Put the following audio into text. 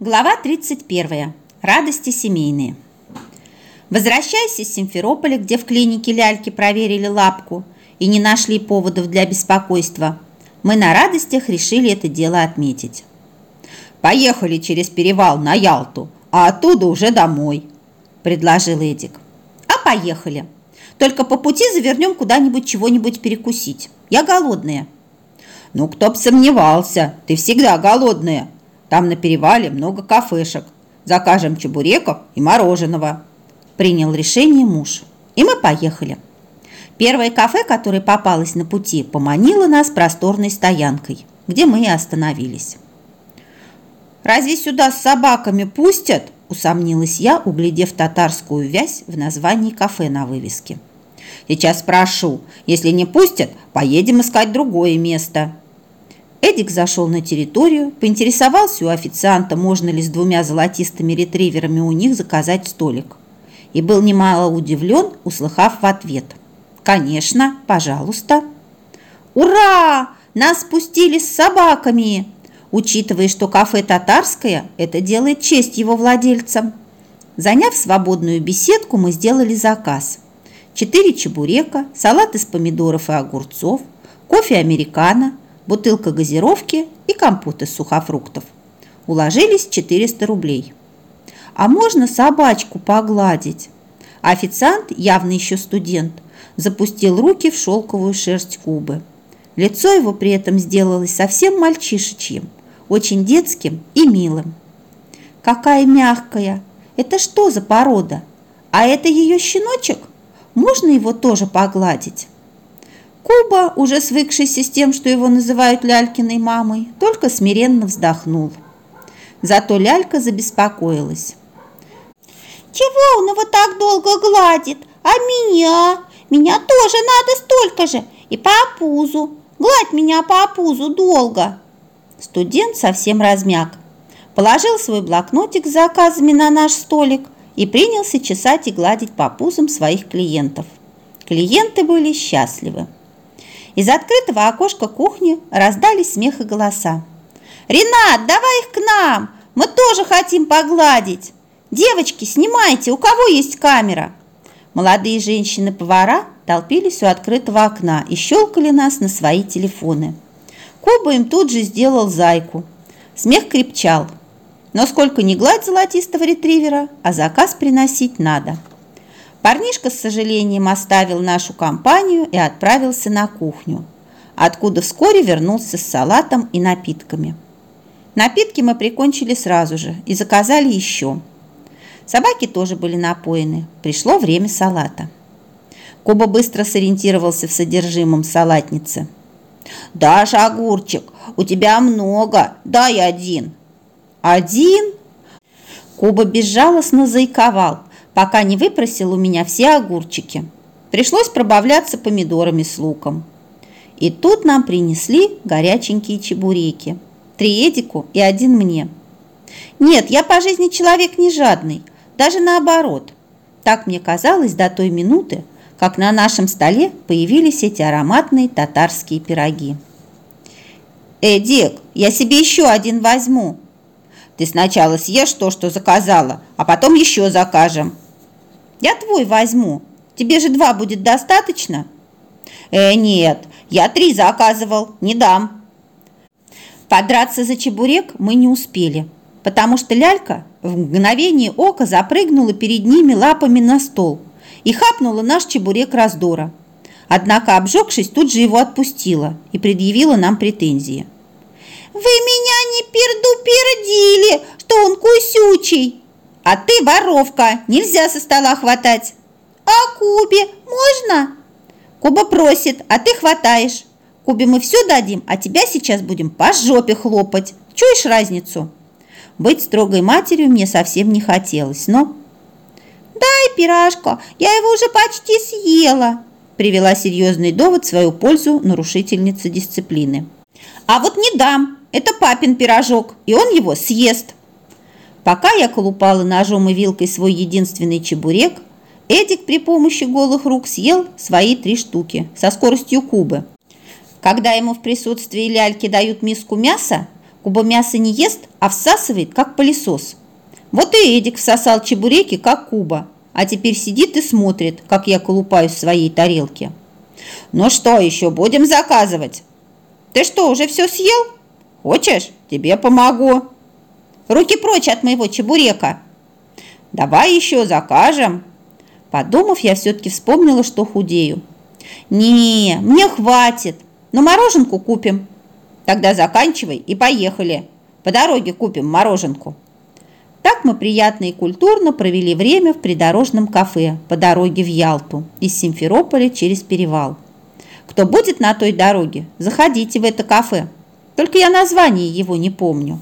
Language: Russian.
Глава 31. Радости семейные. Возвращаясь из Симферополя, где в клинике ляльки проверили лапку и не нашли поводов для беспокойства, мы на радостях решили это дело отметить. «Поехали через перевал на Ялту, а оттуда уже домой», – предложил Эдик. «А поехали. Только по пути завернем куда-нибудь чего-нибудь перекусить. Я голодная». «Ну, кто б сомневался, ты всегда голодная», там на перевале много кафешек. Закажем чебуреков и мороженого. Принял решение муж. И мы поехали. Первое кафе, которое попалось на пути, поманило нас просторной стоянкой, где мы и остановились. «Разве сюда с собаками пустят?» – усомнилась я, углядев татарскую вязь в названии кафе на вывеске. «Сейчас спрошу. Если не пустят, поедем искать другое место». Эдик зашел на территорию, поинтересовался у официанта, можно ли с двумя золотистыми ретриверами у них заказать столик. И был немало удивлен, услыхав в ответ. «Конечно, пожалуйста». «Ура! Нас спустили с собаками!» Учитывая, что кафе «Татарское», это делает честь его владельцам. Заняв свободную беседку, мы сделали заказ. Четыре чебурека, салат из помидоров и огурцов, кофе американо – бутылка газировки и компот из сухофруктов. Уложились 400 рублей. А можно собачку погладить? Официант, явно еще студент, запустил руки в шелковую шерсть Кубы. Лицо его при этом сделалось совсем мальчишечьим, очень детским и милым. Какая мягкая! Это что за порода? А это ее щеночек? Можно его тоже погладить? Куба, уже свыкшийся с тем, что его называют Лялькиной мамой, только смиренно вздохнул. Зато Лялька забеспокоилась. «Чего он его так долго гладит? А меня? Меня тоже надо столько же. И по пузу. Гладь меня по пузу долго». Студент совсем размяк. Положил свой блокнотик с заказами на наш столик и принялся чесать и гладить по пузам своих клиентов. Клиенты были счастливы. Из открытого окошка кухни раздались смех и голоса. «Ренат, давай их к нам! Мы тоже хотим погладить! Девочки, снимайте, у кого есть камера?» Молодые женщины-повара толпились у открытого окна и щелкали нас на свои телефоны. Куба им тут же сделал зайку. Смех крепчал. Но сколько ни гладь золотистого ретривера, а заказ приносить надо. Парнишка с сожалением оставил нашу компанию и отправился на кухню, откуда вскоре вернулся с салатом и напитками. Напитки мы прикончили сразу же и заказали еще. Собаки тоже были напоены. Пришло время салата. Куба быстро сориентировался в содержимом салатницы. «Дашь огурчик, у тебя много, дай один». «Один?» Куба безжалостно зайковал – пока не выпросил у меня все огурчики. Пришлось пробавляться помидорами с луком. И тут нам принесли горяченькие чебуреки. Три Эдику и один мне. Нет, я по жизни человек не жадный, даже наоборот. Так мне казалось до той минуты, как на нашем столе появились эти ароматные татарские пироги. «Эдик, я себе еще один возьму!» «Ты сначала съешь то, что заказала, а потом еще закажем», я твой возьму. Тебе же два будет достаточно? Э, нет, я три заказывал, не дам. Подраться за чебурек мы не успели, потому что лялька в мгновение ока запрыгнула перед ними лапами на стол и хапнула наш чебурек раздора. Однако, обжегшись, тут же его отпустила и предъявила нам претензии. «Вы меня не перду-пердили, что он кусючий!» А ты воровка, нельзя со стола хватать. А Кубе можно? Куба просит, а ты хватаешь. Кубе мы все дадим, а тебя сейчас будем по жопе хлопать. Чуешь разницу? Быть строгой матерью мне совсем не хотелось, но... «Дай пирожка, я его уже почти съела», привела серьезный довод в свою пользу нарушительница дисциплины. «А вот не дам, это папин пирожок, и он его съест». Пока я колупала ножом и вилкой свой единственный чебурек, Эдик при помощи голых рук съел свои три штуки со скоростью кубы. Когда ему в присутствии ляльки дают миску мяса, Куба мяса не ест, а всасывает, как пылесос. Вот и Эдик всосал чебуреки, как Куба, а теперь сидит и смотрит, как я колупаюсь в своей тарелке. Ну что еще, будем заказывать? Ты что, уже все съел? Хочешь, тебе помогу. Руки прочь от моего чебурека. Давай еще закажем. Подумав, я все-таки вспомнила, что худею. Не, мне хватит, но мороженку купим. Тогда заканчивай и поехали. По дороге купим мороженку. Так мы приятно и культурно провели время в придорожном кафе по дороге в Ялту из Симферополя через перевал. Кто будет на той дороге, заходите в это кафе. Только я название его не помню.